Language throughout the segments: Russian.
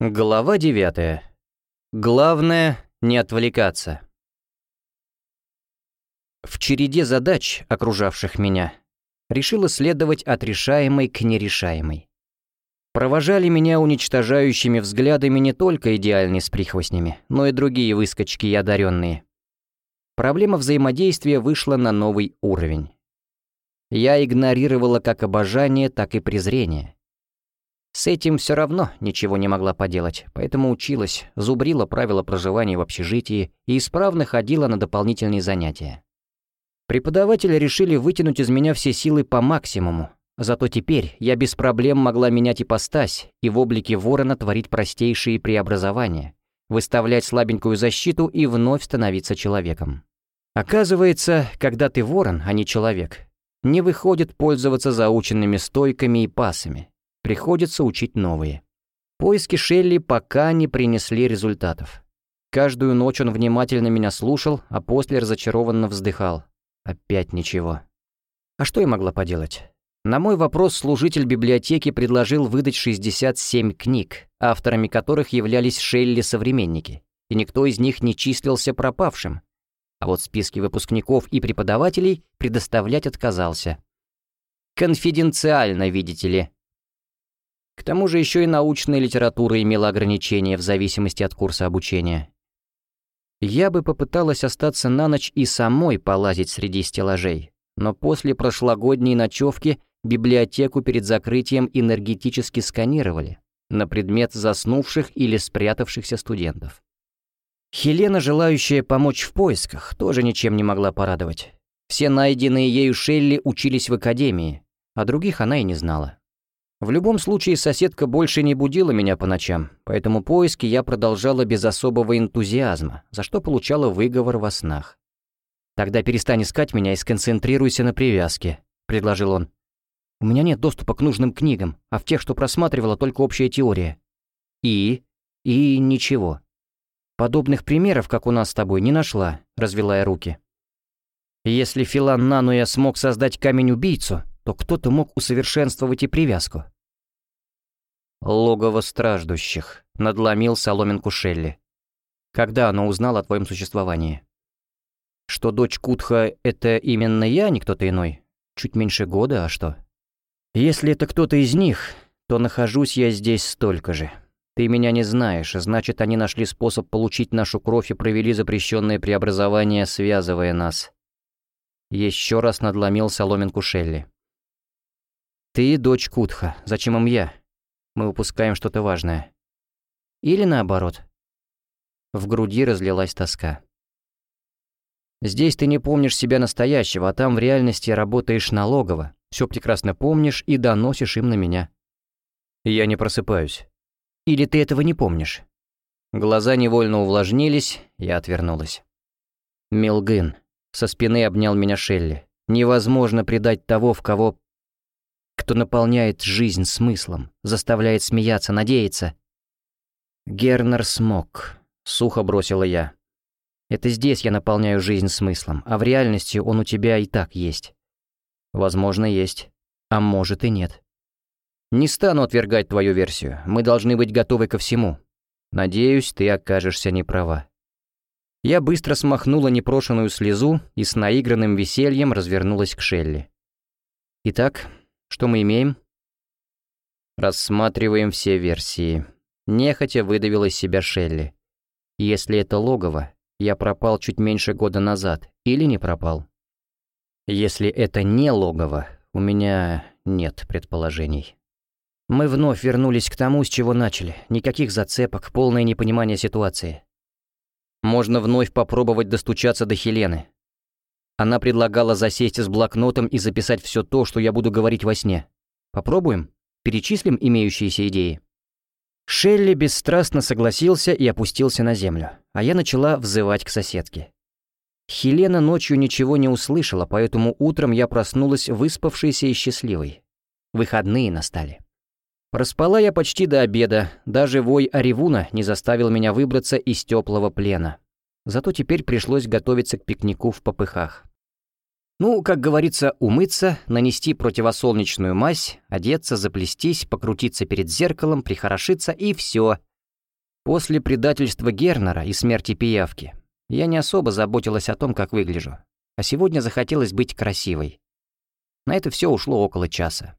Глава 9. Главное — не отвлекаться. В череде задач, окружавших меня, решила следовать от решаемой к нерешаемой. Провожали меня уничтожающими взглядами не только идеальные с прихвостнями, но и другие выскочки и одаренные. Проблема взаимодействия вышла на новый уровень. Я игнорировала как обожание, так и презрение. С этим все равно ничего не могла поделать, поэтому училась, зубрила правила проживания в общежитии и исправно ходила на дополнительные занятия. Преподаватели решили вытянуть из меня все силы по максимуму, зато теперь я без проблем могла менять ипостась и в облике ворона творить простейшие преобразования, выставлять слабенькую защиту и вновь становиться человеком. Оказывается, когда ты ворон, а не человек, не выходит пользоваться заученными стойками и пасами, Приходится учить новые. Поиски Шелли пока не принесли результатов. Каждую ночь он внимательно меня слушал, а после разочарованно вздыхал. Опять ничего. А что я могла поделать? На мой вопрос служитель библиотеки предложил выдать 67 книг, авторами которых являлись Шелли-современники, и никто из них не числился пропавшим. А вот списки выпускников и преподавателей предоставлять отказался. Конфиденциально, видите ли, к тому же еще и научная литература имела ограничения в зависимости от курса обучения. Я бы попыталась остаться на ночь и самой полазить среди стеллажей, но после прошлогодней ночевки библиотеку перед закрытием энергетически сканировали на предмет заснувших или спрятавшихся студентов. Хелена, желающая помочь в поисках, тоже ничем не могла порадовать. Все найденные ею Шелли учились в академии, а других она и не знала. В любом случае, соседка больше не будила меня по ночам, поэтому поиски я продолжала без особого энтузиазма, за что получала выговор во снах. «Тогда перестань искать меня и сконцентрируйся на привязке», — предложил он. «У меня нет доступа к нужным книгам, а в тех, что просматривала, только общая теория». «И?» «И ничего». «Подобных примеров, как у нас с тобой, не нашла», — развела я руки. «Если Филан Нануя смог создать камень-убийцу, то кто-то мог усовершенствовать и привязку. «Логово страждущих», — надломил соломинку Шелли. «Когда оно узнало о твоем существовании?» «Что дочь Кутха — это именно я, а не кто-то иной? Чуть меньше года, а что?» «Если это кто-то из них, то нахожусь я здесь столько же. Ты меня не знаешь, значит, они нашли способ получить нашу кровь и провели запрещенное преобразование, связывая нас». Еще раз надломил соломинку Шелли. Ты дочь Кутха, зачем им я? Мы упускаем что-то важное. Или наоборот. В груди разлилась тоска. Здесь ты не помнишь себя настоящего, а там в реальности работаешь налогово, все прекрасно помнишь и доносишь им на меня. Я не просыпаюсь. Или ты этого не помнишь? Глаза невольно увлажнились, я отвернулась. Милгын. Со спины обнял меня Шелли. Невозможно предать того, в кого кто наполняет жизнь смыслом, заставляет смеяться, надеяться. Гернер смог, сухо бросила я. Это здесь я наполняю жизнь смыслом, а в реальности он у тебя и так есть. Возможно, есть, а может и нет. Не стану отвергать твою версию, мы должны быть готовы ко всему. Надеюсь, ты окажешься неправа. Я быстро смахнула непрошенную слезу и с наигранным весельем развернулась к Шелли. Итак, что мы имеем? Рассматриваем все версии. Нехотя выдавил из себя Шелли. Если это логово, я пропал чуть меньше года назад. Или не пропал. Если это не логово, у меня нет предположений. Мы вновь вернулись к тому, с чего начали. Никаких зацепок, полное непонимание ситуации. Можно вновь попробовать достучаться до Хелены. Она предлагала засесть с блокнотом и записать все то, что я буду говорить во сне. Попробуем? Перечислим имеющиеся идеи. Шелли бесстрастно согласился и опустился на землю, а я начала взывать к соседке. Хелена ночью ничего не услышала, поэтому утром я проснулась выспавшейся и счастливой. Выходные настали. Проспала я почти до обеда, даже вой Аривуна не заставил меня выбраться из теплого плена. Зато теперь пришлось готовиться к пикнику в попыхах. Ну, как говорится, умыться, нанести противосолнечную мазь, одеться, заплестись, покрутиться перед зеркалом, прихорошиться и все. После предательства Гернера и смерти пиявки я не особо заботилась о том, как выгляжу, а сегодня захотелось быть красивой. На это все ушло около часа.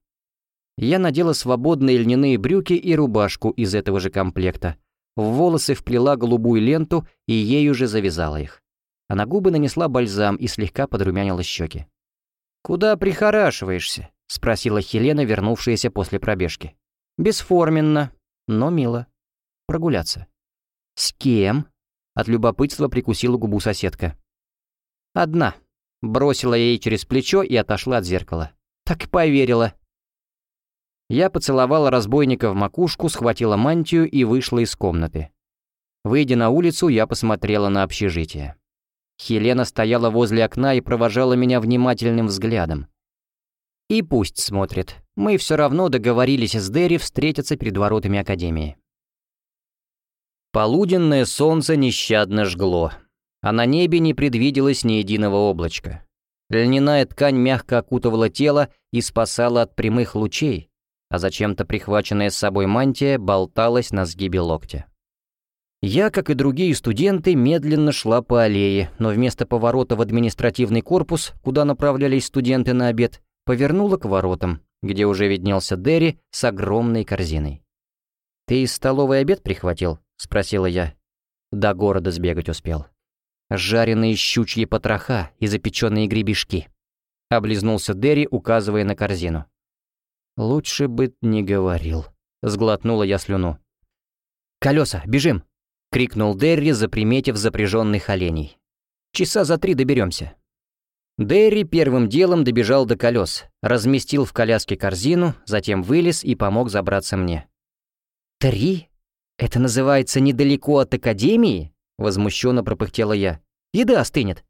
Я надела свободные льняные брюки и рубашку из этого же комплекта, в волосы вплела голубую ленту и ею же завязала их. А на губы нанесла бальзам и слегка подрумянила щеки. «Куда прихорашиваешься?» — спросила Хелена, вернувшаяся после пробежки. «Бесформенно, но мило. Прогуляться». «С кем?» — от любопытства прикусила губу соседка. «Одна». Бросила ей через плечо и отошла от зеркала. Так и поверила. Я поцеловала разбойника в макушку, схватила мантию и вышла из комнаты. Выйдя на улицу, я посмотрела на общежитие. Хелена стояла возле окна и провожала меня внимательным взглядом. И пусть смотрит. Мы все равно договорились с Дерри встретиться перед воротами Академии. Полуденное солнце нещадно жгло, а на небе не предвиделось ни единого облачка. Льняная ткань мягко окутывала тело и спасала от прямых лучей, а зачем-то прихваченная с собой мантия болталась на сгибе локтя. Я, как и другие студенты, медленно шла по аллее, но вместо поворота в административный корпус, куда направлялись студенты на обед, повернула к воротам, где уже виднелся Дерри с огромной корзиной. «Ты из столовой обед прихватил?» — спросила я. До города сбегать успел. «Жареные щучьи потроха и запеченные гребешки», — облизнулся Дерри, указывая на корзину. «Лучше бы не говорил», — сглотнула я слюну. «Колеса, бежим!» — крикнул Дерри, заприметив запряженных оленей. «Часа за три доберемся». Дерри первым делом добежал до колес, разместил в коляске корзину, затем вылез и помог забраться мне. «Три? Это называется недалеко от академии?» — возмущенно пропыхтела я. «Еда остынет».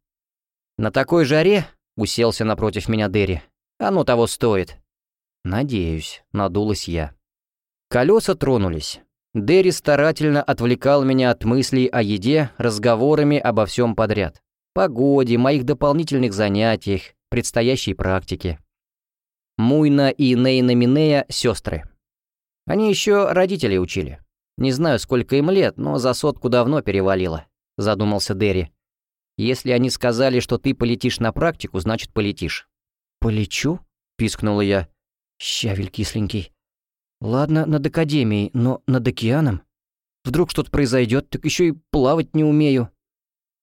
«На такой жаре?» — уселся напротив меня Дерри. «Оно того стоит». «Надеюсь», — надулась я. Колеса тронулись. Дерри старательно отвлекал меня от мыслей о еде разговорами обо всем подряд. Погоде, моих дополнительных занятиях, предстоящей практике. Муйна и Нейна Минея — сестры. Они еще родителей учили. Не знаю, сколько им лет, но за сотку давно перевалило, задумался Дерри. Если они сказали, что ты полетишь на практику, значит полетишь. «Полечу?» — пискнула я. «Щавель кисленький. Ладно, над академией, но над океаном? Вдруг что-то произойдет, так еще и плавать не умею.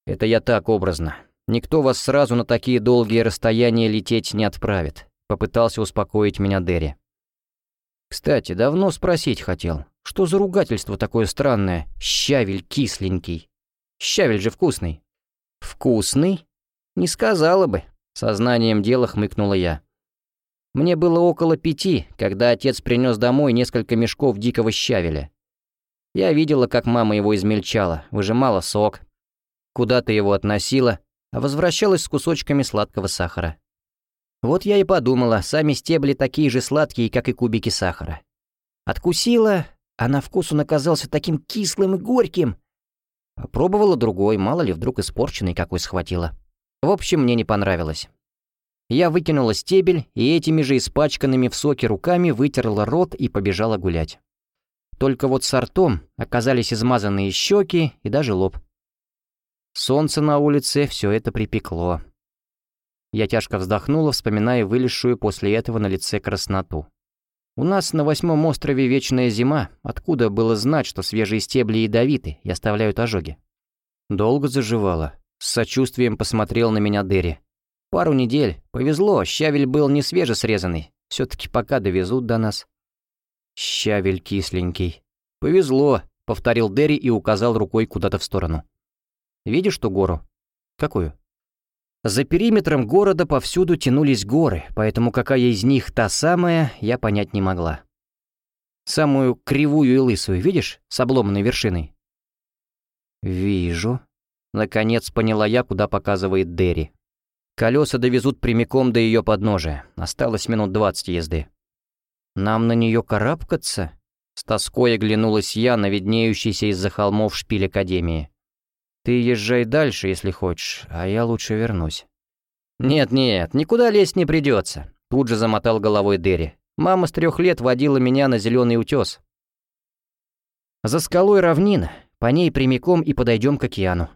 Это я так образно. Никто вас сразу на такие долгие расстояния лететь не отправит. Попытался успокоить меня Дерри. Кстати, давно спросить хотел. Что за ругательство такое странное? Щавель кисленький. Щавель же вкусный. Вкусный? Не сказала бы. Сознанием дела хмыкнула я. Мне было около пяти, когда отец принес домой несколько мешков дикого щавеля. Я видела, как мама его измельчала, выжимала сок, куда-то его относила, а возвращалась с кусочками сладкого сахара. Вот я и подумала, сами стебли такие же сладкие, как и кубики сахара. Откусила, а на вкус он оказался таким кислым и горьким. Попробовала другой, мало ли вдруг испорченный какой схватила. В общем, мне не понравилось. Я выкинула стебель и этими же испачканными в соке руками вытерла рот и побежала гулять. Только вот с ртом оказались измазанные щеки и даже лоб. Солнце на улице все это припекло. Я тяжко вздохнула, вспоминая вылезшую после этого на лице красноту. У нас на восьмом острове вечная зима, откуда было знать, что свежие стебли ядовиты и оставляют ожоги. Долго заживала. С сочувствием посмотрел на меня Дерри. Пару недель. Повезло, щавель был не свежесрезанный. все таки пока довезут до нас. Щавель кисленький. Повезло, повторил Дерри и указал рукой куда-то в сторону. Видишь ту гору? Какую? За периметром города повсюду тянулись горы, поэтому какая из них та самая, я понять не могла. Самую кривую и лысую, видишь, с обломанной вершиной? Вижу. Наконец поняла я, куда показывает Дерри. Колеса довезут прямиком до ее подножия. Осталось минут двадцать езды. «Нам на нее карабкаться?» С тоской оглянулась я на виднеющийся из-за холмов шпиль Академии. «Ты езжай дальше, если хочешь, а я лучше вернусь». «Нет-нет, никуда лезть не придется», — тут же замотал головой Дерри. «Мама с трех лет водила меня на зеленый утес. За скалой равнина, по ней прямиком и подойдем к океану.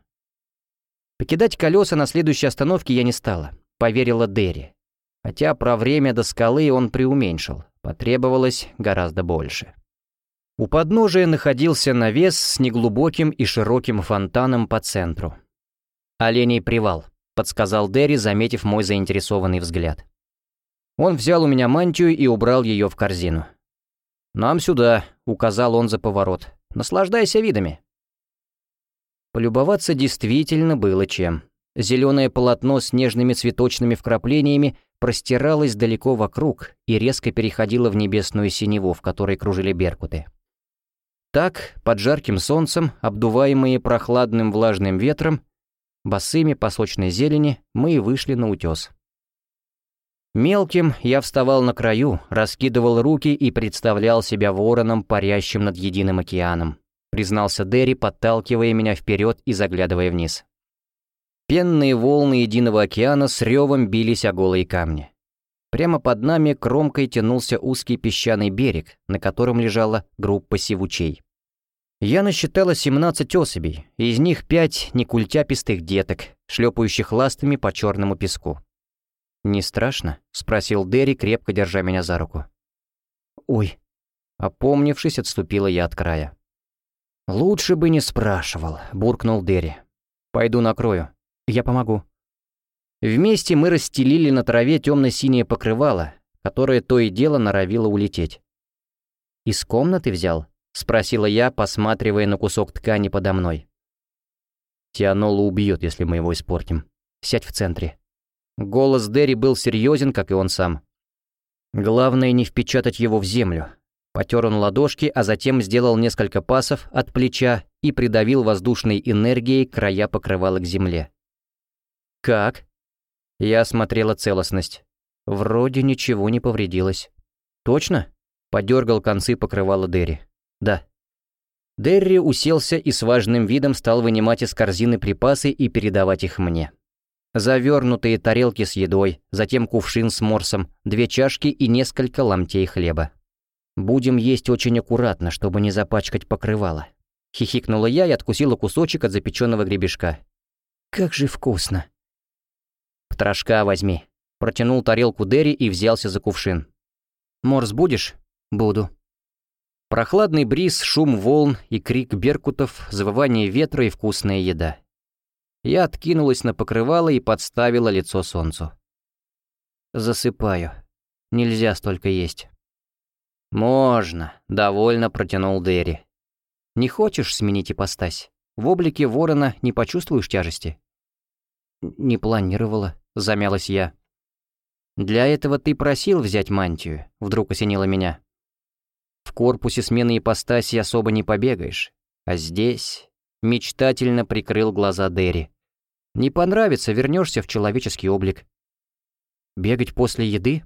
Покидать колеса на следующей остановке я не стала, поверила Дерри. Хотя про время до скалы он преуменьшил, потребовалось гораздо больше. У подножия находился навес с неглубоким и широким фонтаном по центру. «Оленей привал», — подсказал Дерри, заметив мой заинтересованный взгляд. Он взял у меня мантию и убрал ее в корзину. «Нам сюда», — указал он за поворот. «Наслаждайся видами». Полюбоваться действительно было чем. Зеленое полотно с нежными цветочными вкраплениями простиралось далеко вокруг и резко переходило в небесную синеву, в которой кружили беркуты. Так, под жарким солнцем, обдуваемые прохладным влажным ветром, босыми по сочной зелени, мы и вышли на утес. Мелким я вставал на краю, раскидывал руки и представлял себя вороном, парящим над единым океаном признался Дерри, подталкивая меня вперед и заглядывая вниз. Пенные волны единого океана с ревом бились о голые камни. Прямо под нами кромкой тянулся узкий песчаный берег, на котором лежала группа сивучей. Я насчитала 17 особей, из них пять некультяпистых деток, шлепающих ластами по черному песку. «Не страшно?» — спросил Дерри, крепко держа меня за руку. «Ой». Опомнившись, отступила я от края. «Лучше бы не спрашивал», — буркнул Дерри. «Пойду накрою. Я помогу». Вместе мы расстелили на траве темно-синее покрывало, которое то и дело норовило улететь. «Из комнаты взял?» — спросила я, посматривая на кусок ткани подо мной. «Тианола убьет, если мы его испортим. Сядь в центре». Голос Дерри был серьезен, как и он сам. «Главное не впечатать его в землю, Потер он ладошки, а затем сделал несколько пасов от плеча и придавил воздушной энергией края покрывала к земле. «Как?» Я осмотрела целостность. Вроде ничего не повредилось. «Точно?» Подергал концы покрывала Дерри. «Да». Дерри уселся и с важным видом стал вынимать из корзины припасы и передавать их мне. Завернутые тарелки с едой, затем кувшин с морсом, две чашки и несколько ломтей хлеба. Будем есть очень аккуратно, чтобы не запачкать покрывало. Хихикнула я и откусила кусочек от запеченного гребешка. Как же вкусно. Потрошка возьми. Протянул тарелку Дерри и взялся за кувшин. Морс будешь? Буду. Прохладный бриз, шум волн и крик беркутов, завывание ветра и вкусная еда. Я откинулась на покрывало и подставила лицо солнцу. Засыпаю. Нельзя столько есть. «Можно», — довольно протянул Дерри. «Не хочешь сменить ипостась? В облике ворона не почувствуешь тяжести?» «Не планировала», — замялась я. «Для этого ты просил взять мантию», — вдруг осенило меня. «В корпусе смены ипостаси особо не побегаешь, а здесь...» — мечтательно прикрыл глаза Дерри. «Не понравится, вернешься в человеческий облик». «Бегать после еды?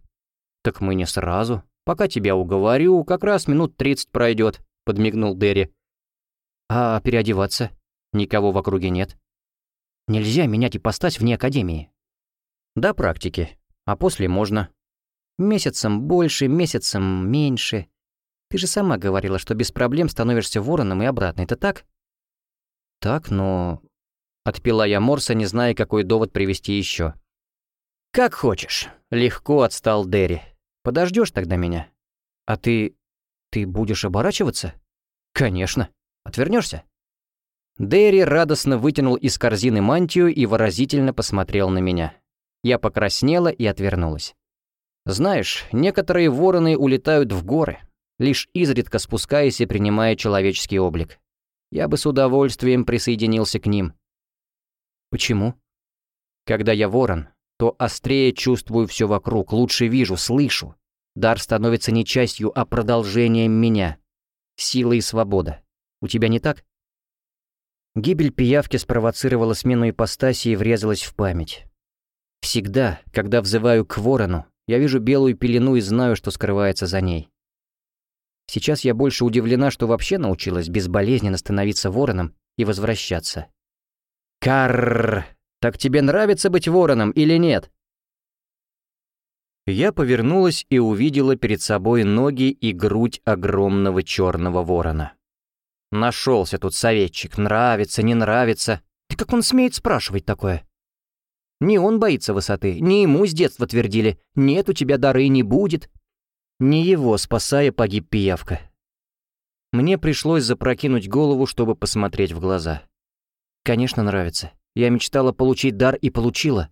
Так мы не сразу», Пока тебя уговорю, как раз минут тридцать пройдет», — подмигнул Дерри. «А переодеваться? Никого в округе нет. Нельзя менять ипостась вне академии». «До практики. А после можно. Месяцем больше, месяцем меньше. Ты же сама говорила, что без проблем становишься вороном и обратно, это так?» «Так, но...» Отпила я Морса, не зная, какой довод привести еще. «Как хочешь», — легко отстал Дерри. Подождешь тогда меня? А ты... ты будешь оборачиваться? Конечно. Отвернешься? Дэри радостно вытянул из корзины мантию и выразительно посмотрел на меня. Я покраснела и отвернулась. Знаешь, некоторые вороны улетают в горы, лишь изредка спускаясь и принимая человеческий облик. Я бы с удовольствием присоединился к ним. Почему? Когда я ворон, то острее чувствую все вокруг, лучше вижу, слышу. Дар становится не частью, а продолжением меня. Сила и свобода. У тебя не так? Гибель пиявки спровоцировала смену ипостаси и врезалась в память. Всегда, когда взываю к ворону, я вижу белую пелену и знаю, что скрывается за ней. Сейчас я больше удивлена, что вообще научилась безболезненно становиться вороном и возвращаться. Карр! Так тебе нравится быть вороном или нет? Я повернулась и увидела перед собой ноги и грудь огромного черного ворона. Нашелся тут советчик, нравится, не нравится. И как он смеет спрашивать такое? Не он боится высоты, не ему с детства твердили «нет, у тебя дары не будет». Не его, спасая, погиб пиявка. Мне пришлось запрокинуть голову, чтобы посмотреть в глаза. Конечно, нравится. Я мечтала получить дар и получила.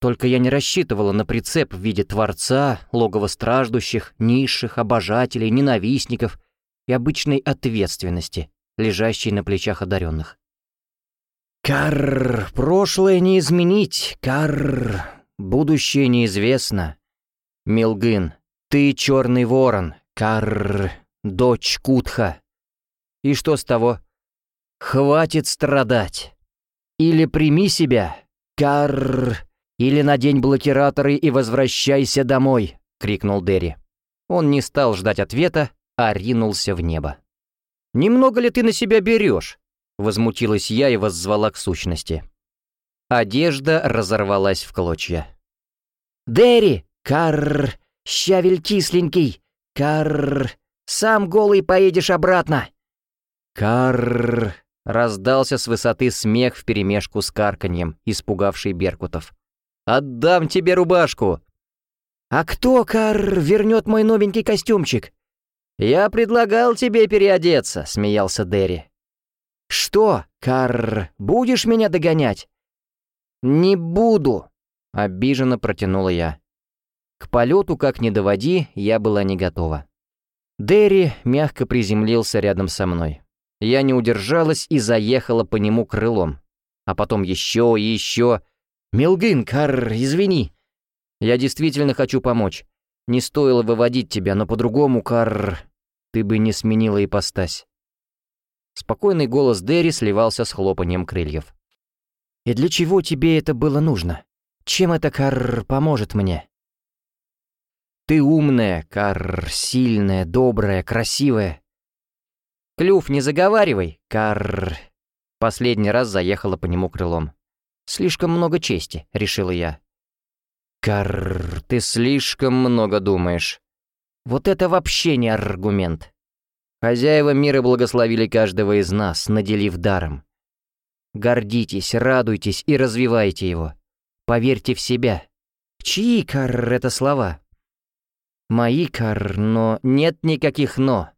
Только я не рассчитывала на прицеп в виде Творца, логова страждущих, низших, обожателей, ненавистников и обычной ответственности, лежащей на плечах одаренных. Карр, прошлое не изменить, карр, будущее неизвестно. Милгын, ты черный ворон, карр, дочь Кутха. И что с того? Хватит страдать. Или прими себя, карр, или надень блокираторы и возвращайся домой, крикнул Дерри. Он не стал ждать ответа, а ринулся в небо. «Немного ли ты на себя берешь?» Возмутилась я и воззвала к сущности. Одежда разорвалась в клочья. «Дерри! Карр! Щавель кисленький! Карр! Сам голый поедешь обратно!» «Карр!» — раздался с высоты смех вперемешку с карканьем, испугавший Беркутов. «Отдам тебе рубашку!» «А кто, Карр, вернет мой новенький костюмчик?» «Я предлагал тебе переодеться», — смеялся Дерри. «Что, Карр, будешь меня догонять?» «Не буду», — обиженно протянула я. К полету, как ни доводи, я была не готова. Дерри мягко приземлился рядом со мной. Я не удержалась и заехала по нему крылом. А потом еще и еще. «Милгин, Карр, извини. Я действительно хочу помочь. Не стоило выводить тебя, но по-другому, Карр, ты бы не сменила ипостась». Спокойный голос Дерри сливался с хлопанием крыльев. «И для чего тебе это было нужно? Чем это, Карр, поможет мне?» «Ты умная, Карр, сильная, добрая, красивая». «Клюв не заговаривай, Карр». Последний раз заехала по нему крылом. «Слишком много чести», — решила я. «Карр, ты слишком много думаешь». «Вот это вообще не аргумент. Хозяева мира благословили каждого из нас, наделив даром. Гордитесь, радуйтесь и развивайте его. Поверьте в себя. Чьи, Карр, это слова? Мои, Карр, но нет никаких «но».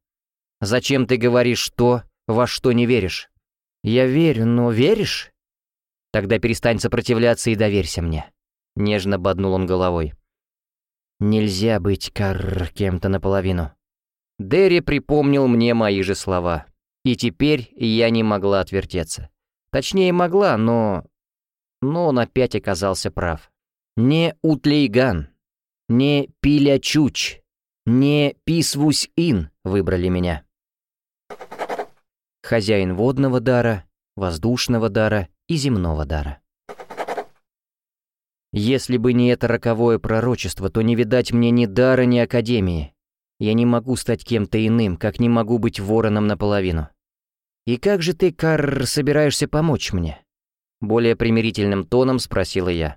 Зачем ты говоришь то, во что не веришь? Я верю, но веришь? Тогда перестань сопротивляться и доверься мне. Нежно боднул он головой. Нельзя быть, Карр, кем-то наполовину. Дерри припомнил мне мои же слова. И теперь я не могла отвертеться. Точнее, могла, но... Но он опять оказался прав. Не Утлейган, не Пилячуч, не Писвусь-Ин выбрали меня. Хозяин водного дара, воздушного дара и земного дара. Если бы не это роковое пророчество, то не видать мне ни дара, ни академии. Я не могу стать кем-то иным, как не могу быть вороном наполовину. И как же ты, Карр, собираешься помочь мне? Более примирительным тоном спросила я.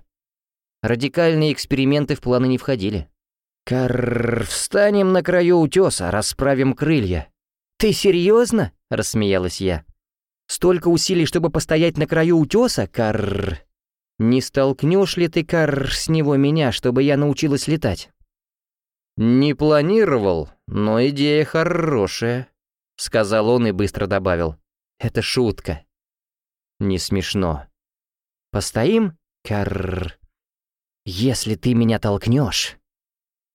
Радикальные эксперименты в планы не входили. Карр, встанем на краю утеса, расправим крылья. Ты серьезно? рассмеялась я. Столько усилий, чтобы постоять на краю утеса, Карр. Не столкнешь ли ты, Карр, с него меня, чтобы я научилась летать? «Не планировал, но идея хорошая», — сказал он и быстро добавил. «Это шутка». «Не смешно». «Постоим, Карр?» «Если ты меня толкнешь...»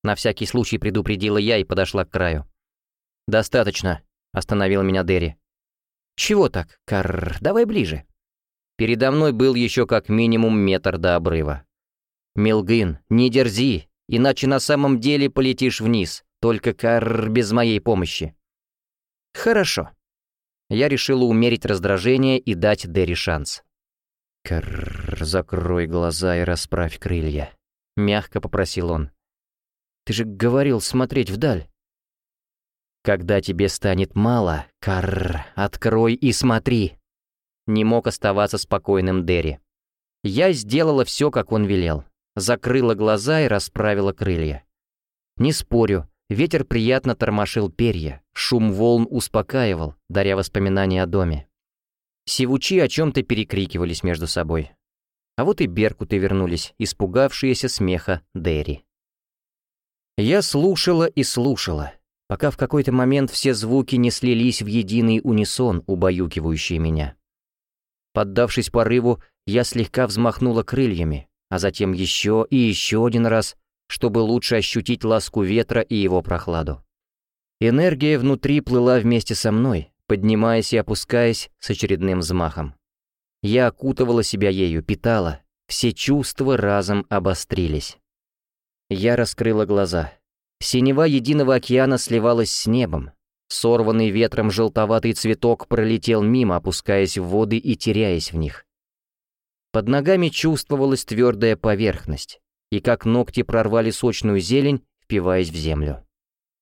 На всякий случай предупредила я и подошла к краю. «Достаточно», — остановил меня Дерри. «Чего так, Карр? Давай ближе». Передо мной был еще как минимум метр до обрыва. «Милгин, не дерзи, иначе на самом деле полетишь вниз, только кар без моей помощи». «Хорошо». Я решила умерить раздражение и дать Дерри шанс. «Карр, закрой глаза и расправь крылья», — мягко попросил он. «Ты же говорил смотреть вдаль». «Когда тебе станет мало, Карр, открой и смотри». Не мог оставаться спокойным Дерри. Я сделала все, как он велел закрыла глаза и расправила крылья. Не спорю, Ветер приятно тормошил перья, шум волн успокаивал, даря воспоминания о доме. Сивучи о чем-то перекрикивались между собой. А вот и беркуты вернулись, испугавшиеся смеха Дерри. Я слушала и слушала, пока в какой-то момент все звуки не слились в единый унисон, убаюкивающий меня. Поддавшись порыву, я слегка взмахнула крыльями, а затем еще и еще один раз, чтобы лучше ощутить ласку ветра и его прохладу. Энергия внутри плыла вместе со мной, поднимаясь и опускаясь с очередным взмахом. Я окутывала себя ею, питала, все чувства разом обострились. Я раскрыла глаза. Синева единого океана сливалась с небом. Сорванный ветром желтоватый цветок пролетел мимо, опускаясь в воды и теряясь в них. Под ногами чувствовалась твердая поверхность, и как ногти прорвали сочную зелень, впиваясь в землю.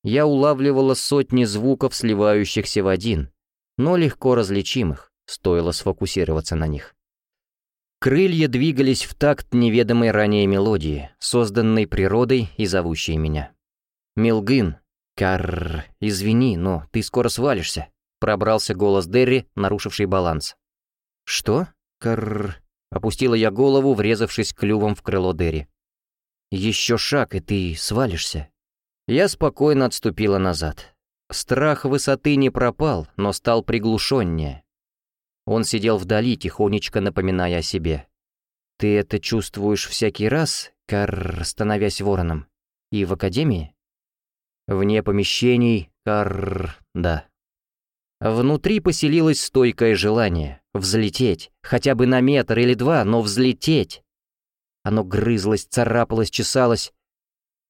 Я улавливала сотни звуков, сливающихся в один, но легко различимых, стоило сфокусироваться на них. Крылья двигались в такт неведомой ранее мелодии, созданной природой и зовущей меня. «Милгын, карр, извини, но ты скоро свалишься», пробрался голос Дерри, нарушивший баланс. «Что? Карр...» Опустила я голову, врезавшись клювом в крыло Дерри. «Еще шаг, и ты свалишься». Я спокойно отступила назад. Страх высоты не пропал, но стал приглушеннее. Он сидел вдали, тихонечко напоминая о себе. «Ты это чувствуешь всякий раз, Кар, становясь вороном? И в академии?» «Вне помещений, Кар, да». Внутри поселилось стойкое желание взлететь, хотя бы на метр или два, но взлететь. Оно грызлось, царапалось, чесалось.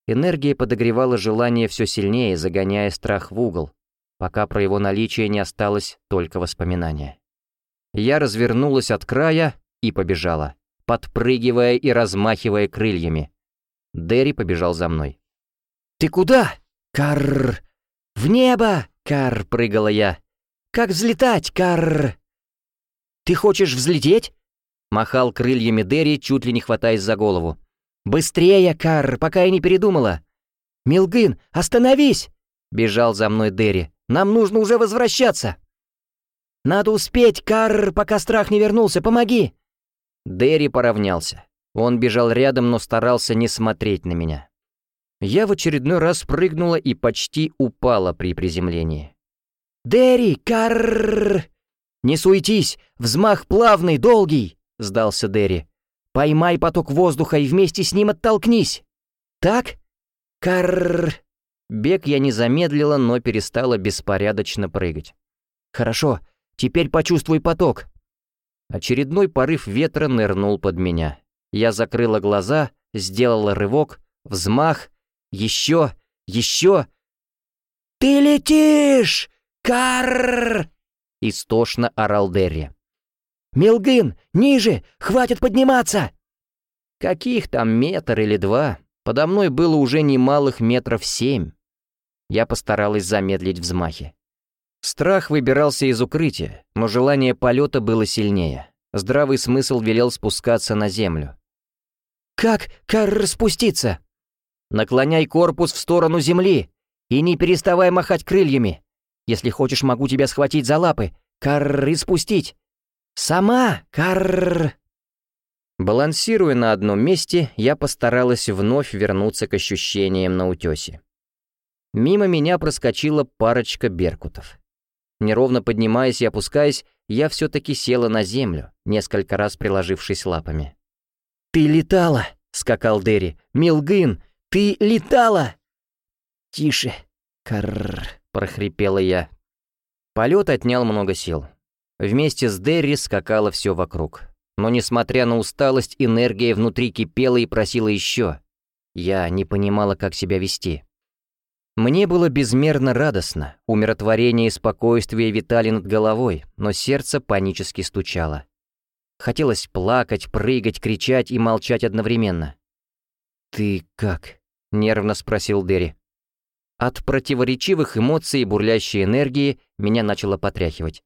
Энергия подогревала желание все сильнее, загоняя страх в угол, пока про его наличие не осталось только воспоминания. Я развернулась от края и побежала, подпрыгивая и размахивая крыльями. Дерри побежал за мной. «Ты куда? Карр! В небо!» — карр прыгала я. Как взлетать, Карр?» «Ты хочешь взлететь?» Махал крыльями Дерри, чуть ли не хватаясь за голову. «Быстрее, Карр, пока я не передумала!» «Милгын, остановись!» Бежал за мной Дерри. «Нам нужно уже возвращаться!» «Надо успеть, Карр, пока страх не вернулся, помоги!» Дерри поравнялся. Он бежал рядом, но старался не смотреть на меня. Я в очередной раз прыгнула и почти упала при приземлении. «Дерри, карр!» «Не суетись! Взмах плавный, долгий!» — сдался Дерри. «Поймай поток воздуха и вместе с ним оттолкнись!» «Так? Карр!» Бег я не замедлила, но перестала беспорядочно прыгать. «Хорошо, теперь почувствуй поток!» Очередной порыв ветра нырнул под меня. Я закрыла глаза, сделала рывок, взмах, еще, еще. «Ты летишь!» «Карр!» — истошно орал Дерри. «Милгын, ниже! Хватит подниматься!» Каких там метр или два? Подо мной было уже немалых метров семь. Я постаралась замедлить взмахи. Страх выбирался из укрытия, но желание полета было сильнее. Здравый смысл велел спускаться на землю. «Как, Кар, спуститься?» «Наклоняй корпус в сторону земли и не переставай махать крыльями. Если хочешь, могу тебя схватить за лапы. Карр и спустить. Сама, карр. Балансируя на одном месте, я постаралась вновь вернуться к ощущениям на утёсе. Мимо меня проскочила парочка беркутов. Неровно поднимаясь и опускаясь, я все-таки села на землю, несколько раз приложившись лапами. «Ты летала!» — скакал Дерри. «Милгын, ты летала!» «Тише, карр!» прохрипела я. Полет отнял много сил. Вместе с Дерри скакало все вокруг. Но, несмотря на усталость, энергия внутри кипела и просила еще. Я не понимала, как себя вести. Мне было безмерно радостно, умиротворение и спокойствие витали над головой, но сердце панически стучало. Хотелось плакать, прыгать, кричать и молчать одновременно. «Ты как?» — нервно спросил Дерри. От противоречивых эмоций и бурлящей энергии меня начало потряхивать.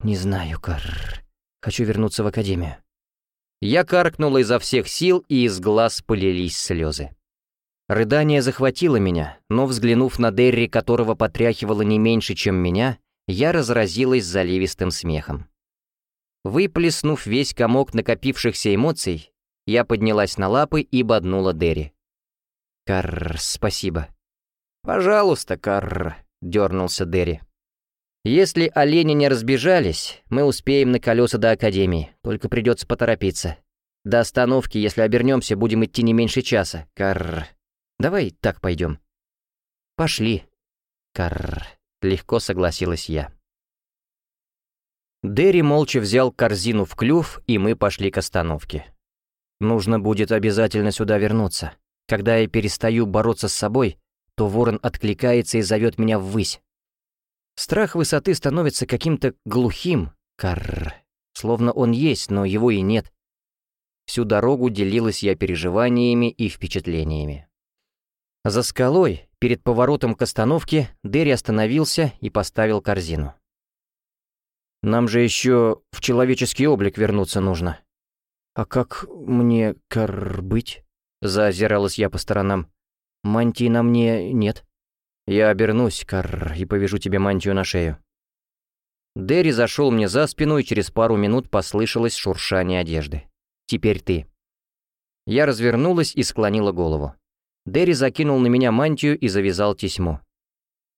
«Не знаю, Карр. Хочу вернуться в академию». Я каркнула изо всех сил, и из глаз полились слезы. Рыдание захватило меня, но, взглянув на Дерри, которого потряхивало не меньше, чем меня, я разразилась заливистым смехом. Выплеснув весь комок накопившихся эмоций, я поднялась на лапы и боднула Дерри. «Карр, спасибо». «Пожалуйста, Карр», — дернулся Дерри. «Если олени не разбежались, мы успеем на колеса до Академии, только придется поторопиться. До остановки, если обернемся, будем идти не меньше часа. Карр. Давай так пойдем». «Пошли». Карр. Легко согласилась я. Дерри молча взял корзину в клюв, и мы пошли к остановке. Нужно будет обязательно сюда вернуться. Когда я перестаю бороться с собой, то ворон откликается и зовет меня ввысь. Страх высоты становится каким-то глухим, карр, словно он есть, но его и нет. Всю дорогу делилась я переживаниями и впечатлениями. За скалой, перед поворотом к остановке, Дерри остановился и поставил корзину. «Нам же еще в человеческий облик вернуться нужно». «А как мне, кар, быть?» — заозиралась я по сторонам. «Мантии на мне нет». «Я обернусь, кар, и повяжу тебе мантию на шею». Дерри зашел мне за спину, и через пару минут послышалось шуршание одежды. «Теперь ты». Я развернулась и склонила голову. Дерри закинул на меня мантию и завязал тесьму.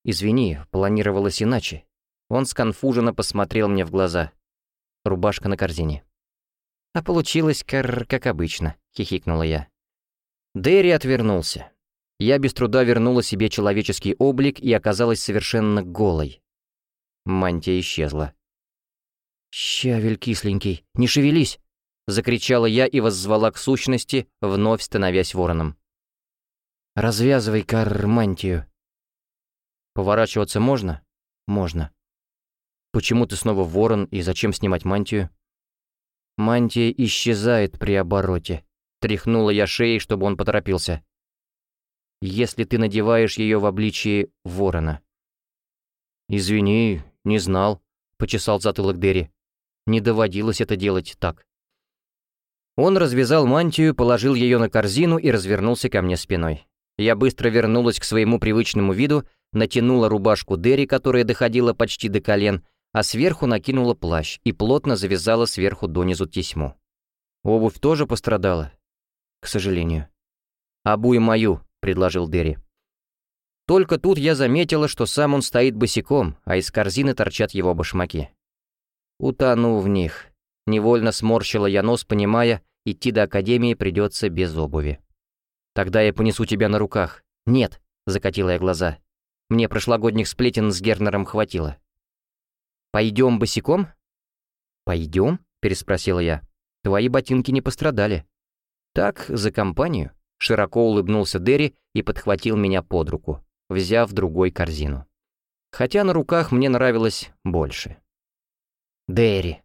«Извини, планировалось иначе». Он сконфуженно посмотрел мне в глаза. Рубашка на корзине. «А получилось, кар, как обычно», — хихикнула я. Дерри отвернулся. Я без труда вернула себе человеческий облик и оказалась совершенно голой. Мантия исчезла. «Щавель кисленький, не шевелись!» — закричала я и воззвала к сущности, вновь становясь вороном. «Развязывай кармантию». «Поворачиваться можно?» «Можно». «Почему ты снова ворон и зачем снимать мантию?» «Мантия исчезает при обороте», — тряхнула я шеей, чтобы он поторопился. «Если ты надеваешь ее в обличии ворона». «Извини, не знал», — почесал затылок Дерри. «Не доводилось это делать так». Он развязал мантию, положил ее на корзину и развернулся ко мне спиной. Я быстро вернулась к своему привычному виду, натянула рубашку Дерри, которая доходила почти до колен, а сверху накинула плащ и плотно завязала сверху донизу тесьму. Обувь тоже пострадала? К сожалению. «Обуй мою», — предложил Дерри. Только тут я заметила, что сам он стоит босиком, а из корзины торчат его башмаки. Утону в них. Невольно сморщила я нос, понимая, идти до академии придется без обуви. «Тогда я понесу тебя на руках». «Нет», — закатила я глаза. «Мне прошлогодних сплетен с Гернером хватило». «Пойдем босиком?» «Пойдем?» — переспросила я. «Твои ботинки не пострадали». «Так, за компанию», — широко улыбнулся Дерри и подхватил меня под руку, взяв другой корзину. Хотя на руках мне нравилось больше. «Дерри».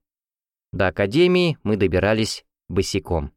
До академии мы добирались босиком.